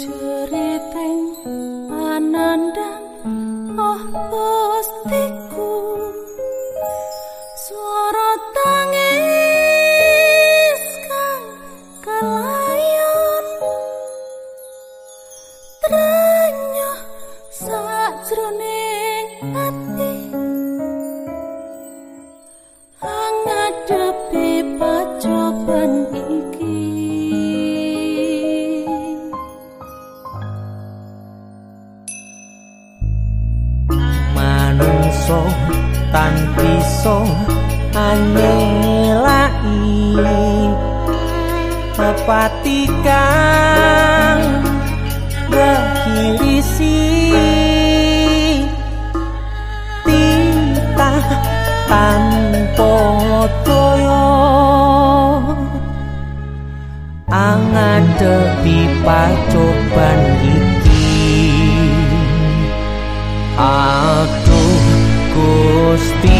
to so anelai. Mepatikan berkirisi tita tanpo toyo. Angadepi pacoban iki. Aduh gusti.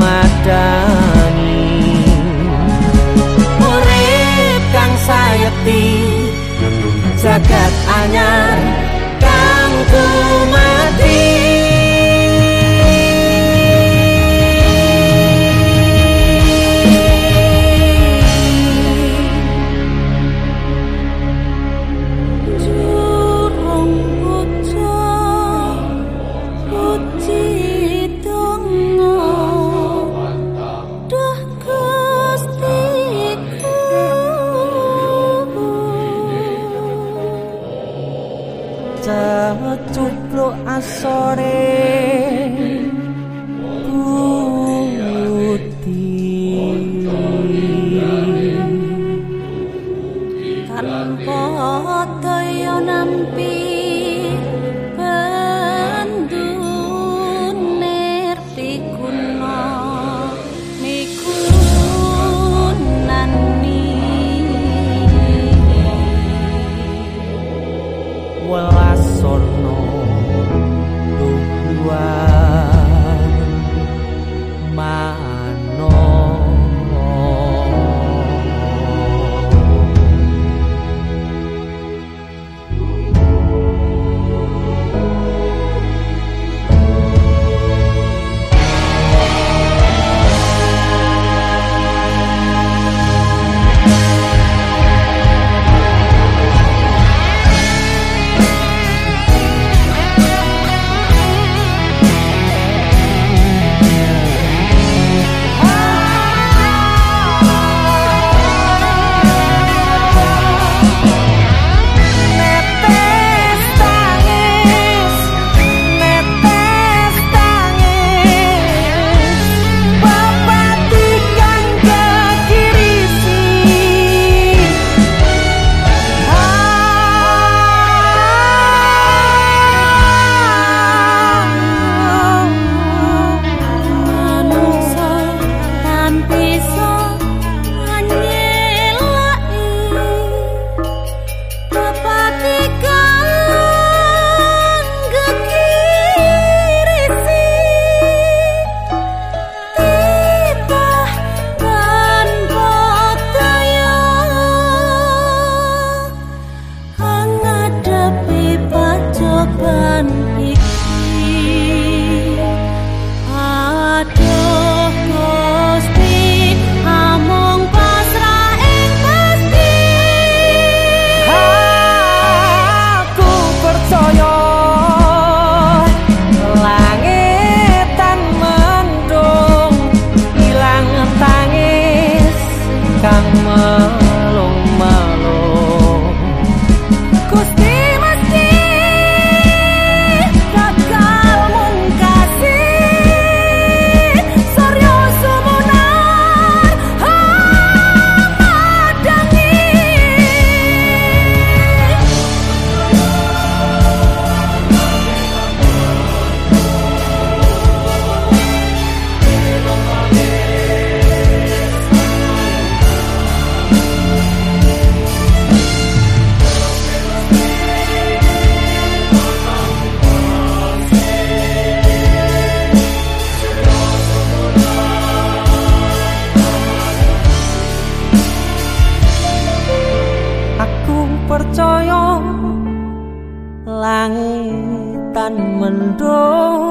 madani Urip kang sayeti jagat anyar. sore putih. Kan kota yo nampi tan mình trốn